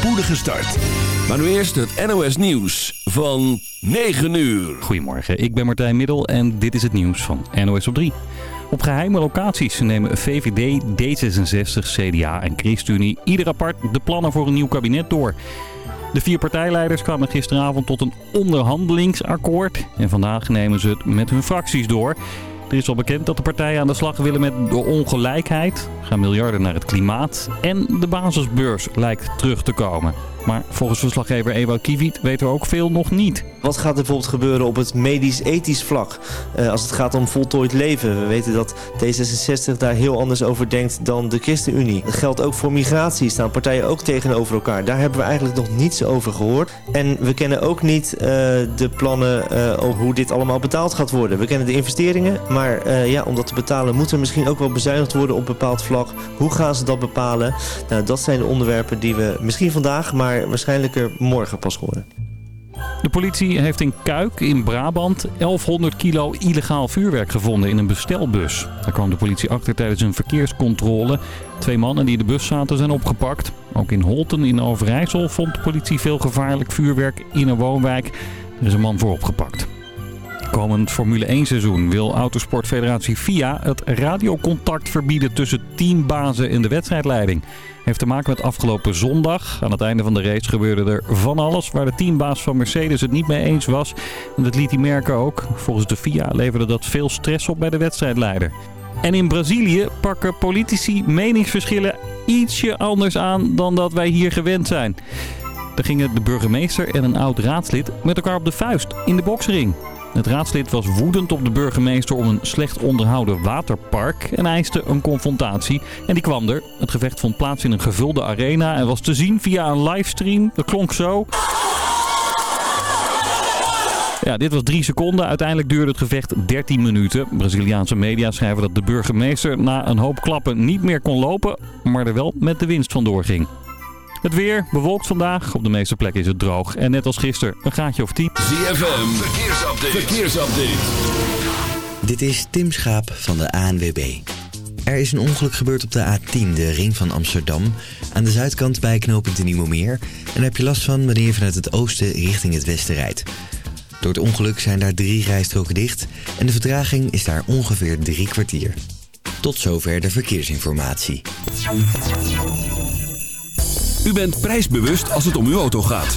spoedige start. Maar nu eerst het NOS Nieuws van 9 uur. Goedemorgen, ik ben Martijn Middel en dit is het nieuws van NOS op 3. Op geheime locaties nemen VVD, D66, CDA en ChristenUnie ieder apart de plannen voor een nieuw kabinet door. De vier partijleiders kwamen gisteravond tot een onderhandelingsakkoord. En vandaag nemen ze het met hun fracties door. Er is al bekend dat de partijen aan de slag willen met de ongelijkheid. Gaan miljarden naar het klimaat. En de basisbeurs lijkt terug te komen. Maar volgens verslaggever Ewout Kiviet weten we ook veel nog niet. Wat gaat er bijvoorbeeld gebeuren op het medisch-ethisch vlak uh, als het gaat om voltooid leven? We weten dat D66 daar heel anders over denkt dan de ChristenUnie. Dat geldt ook voor migratie, staan partijen ook tegenover elkaar. Daar hebben we eigenlijk nog niets over gehoord. En we kennen ook niet uh, de plannen uh, over hoe dit allemaal betaald gaat worden. We kennen de investeringen, maar ja, om dat te betalen moet er misschien ook wel bezuinigd worden op bepaald vlak. Hoe gaan ze dat bepalen? Nou, dat zijn de onderwerpen die we misschien vandaag, maar maar waarschijnlijk morgen pas horen. De politie heeft in Kuik in Brabant 1100 kilo illegaal vuurwerk gevonden in een bestelbus. Daar kwam de politie achter tijdens een verkeerscontrole. Twee mannen die in de bus zaten zijn opgepakt. Ook in Holten in Overijssel vond de politie veel gevaarlijk vuurwerk in een woonwijk. Er is een man voor opgepakt. Komend Formule 1 seizoen wil Autosportfederatie FIA het radiocontact verbieden tussen teambazen en de wedstrijdleiding. Heeft te maken met afgelopen zondag. Aan het einde van de race gebeurde er van alles waar de teambaas van Mercedes het niet mee eens was. En dat liet hij merken ook. Volgens de FIA leverde dat veel stress op bij de wedstrijdleider. En in Brazilië pakken politici meningsverschillen ietsje anders aan dan dat wij hier gewend zijn. Daar gingen de burgemeester en een oud raadslid met elkaar op de vuist in de boksring. Het raadslid was woedend op de burgemeester om een slecht onderhouden waterpark en eiste een confrontatie. En die kwam er. Het gevecht vond plaats in een gevulde arena en was te zien via een livestream. Dat klonk zo. Ja, dit was drie seconden. Uiteindelijk duurde het gevecht 13 minuten. Braziliaanse media schrijven dat de burgemeester na een hoop klappen niet meer kon lopen, maar er wel met de winst vandoor ging. Het weer bewolkt vandaag. Op de meeste plekken is het droog. En net als gisteren een gaatje of 10. ZFM, verkeersupdate. verkeersupdate. Dit is Tim Schaap van de ANWB. Er is een ongeluk gebeurd op de A10, de ring van Amsterdam. Aan de zuidkant bij knooppunt de Nieuwemeer. En daar heb je last van wanneer je vanuit het oosten richting het westen rijdt. Door het ongeluk zijn daar drie rijstroken dicht. En de vertraging is daar ongeveer drie kwartier. Tot zover de verkeersinformatie. U bent prijsbewust als het om uw auto gaat.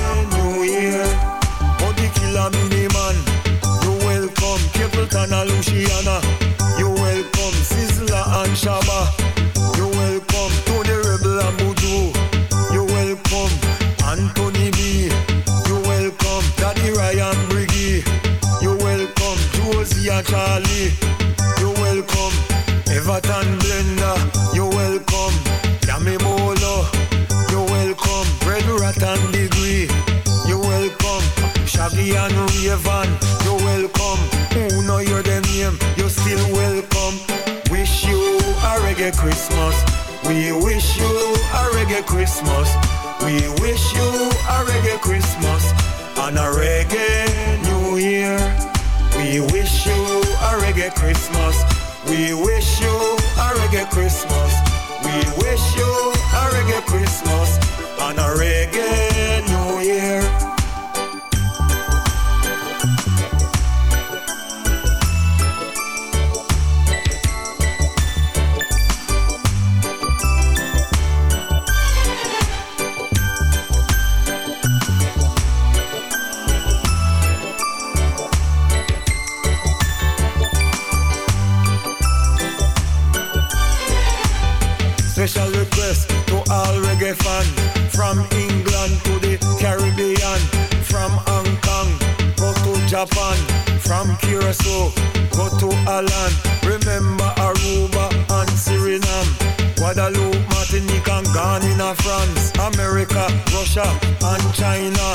reggae fan From England to the Caribbean From Hong Kong, go to Japan From Curacao, go to Alan. Remember Aruba and Suriname Guadeloupe, Martinique and Ghana, France America, Russia and China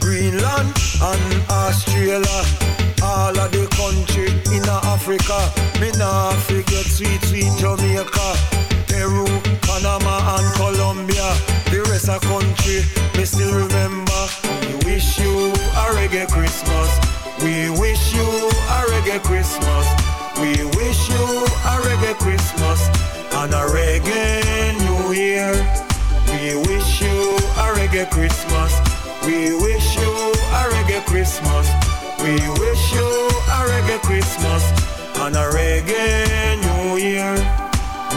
Greenland and Australia. All of the country in Africa Me nah forget sweet, sweet Jamaica Panama and Colombia. The rest of country, me still remember. We wish you a reggae Christmas. We wish you a reggae Christmas. We wish you a reggae Christmas And a reggae New Year. We wish you a reggae Christmas. We wish you a reggae Christmas. We wish you a reggae Christmas And a reggae New Year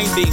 is blinding.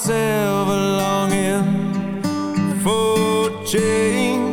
Myself longing for change.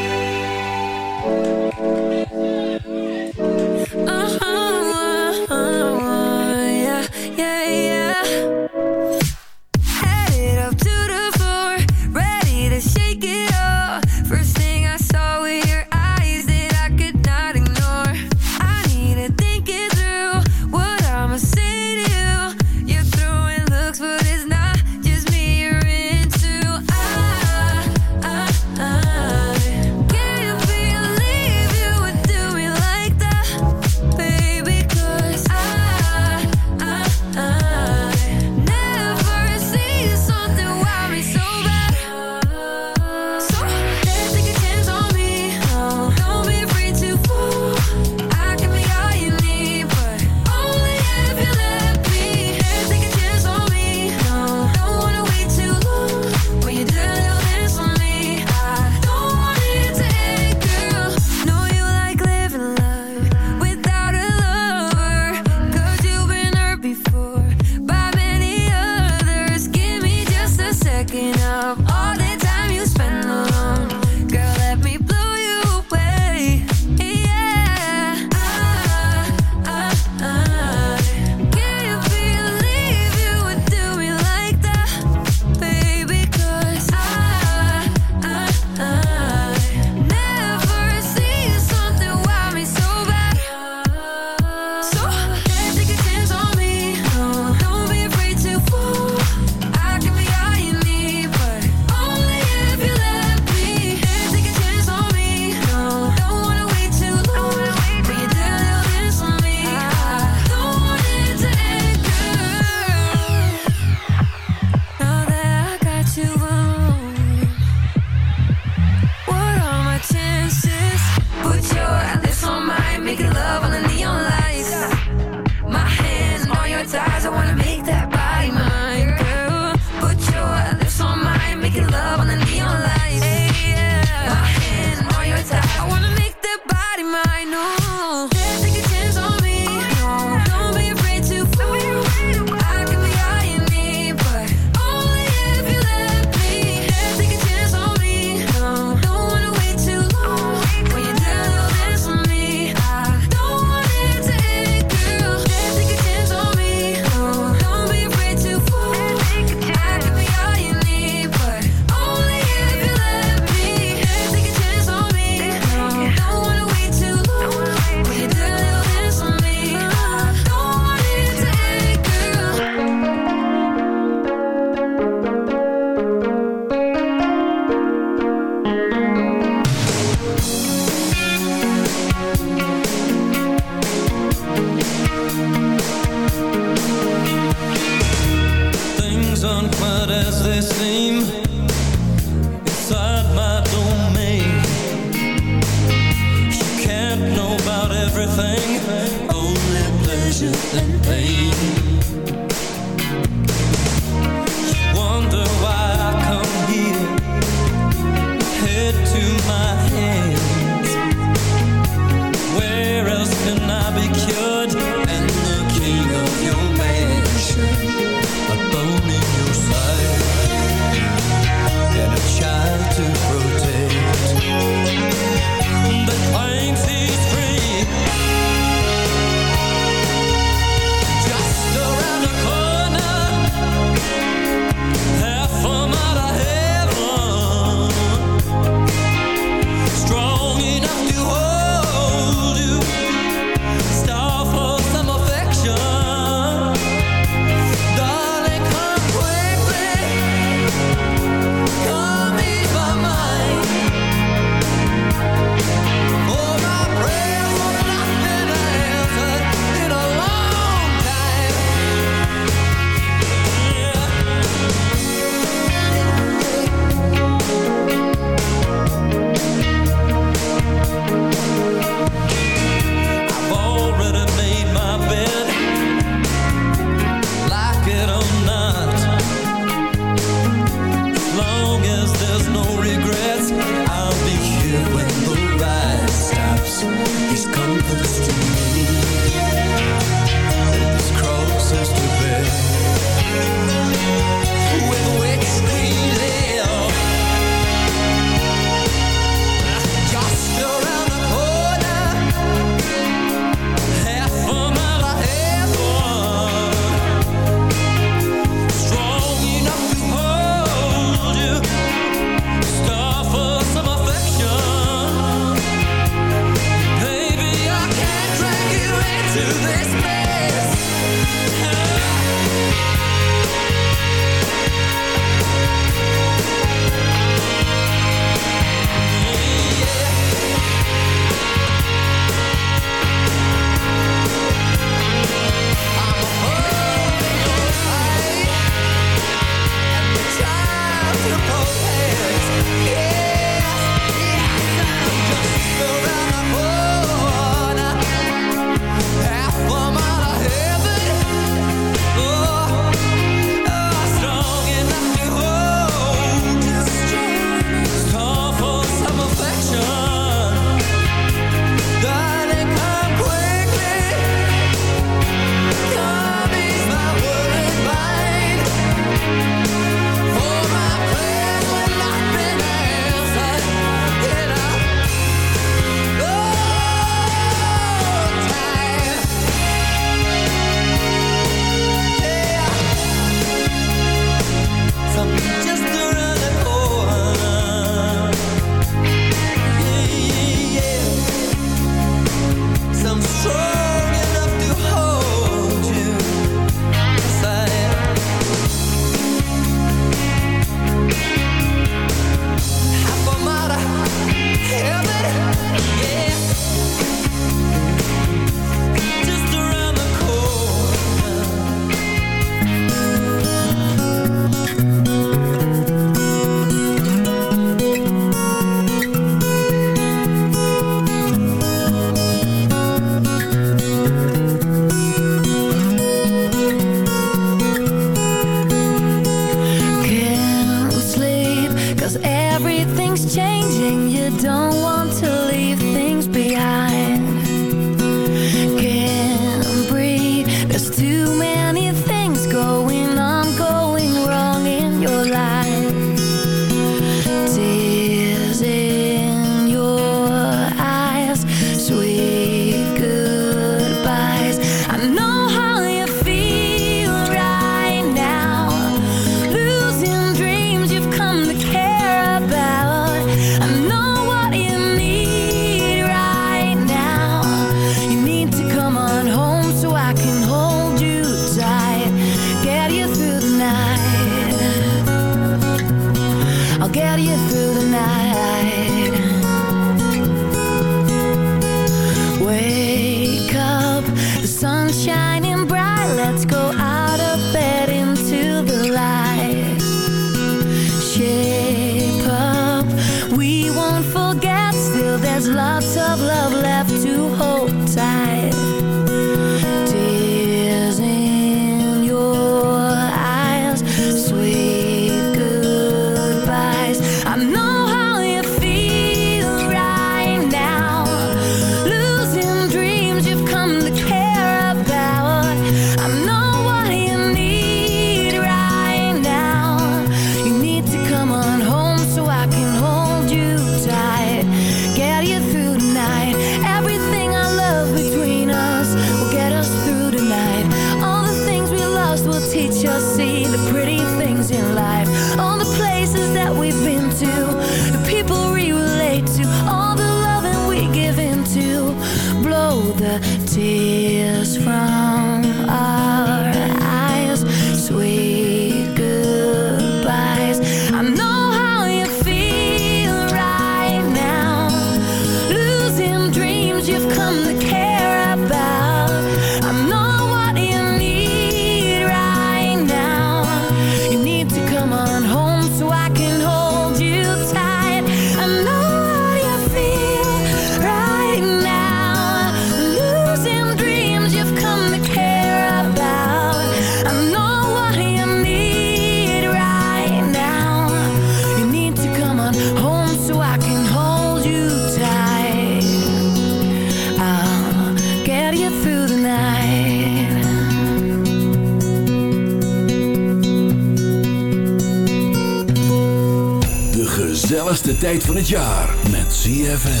Het jaar met. ZFM.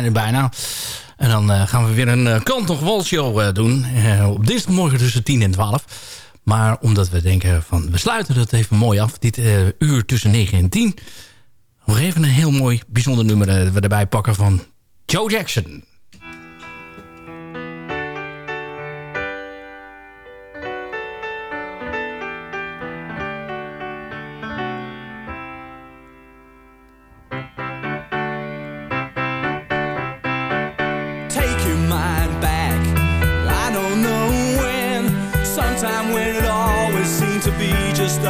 Zijn er bijna. En dan eh, gaan we weer een uh, kant nog walshow uh, doen. op dinsdagmorgen tussen 10 en 12. Maar omdat we denken van we sluiten dat even mooi af. Dit uur tussen 9 en 10. Nog even een heel mooi bijzonder nummer we erbij pakken van Joe Jackson.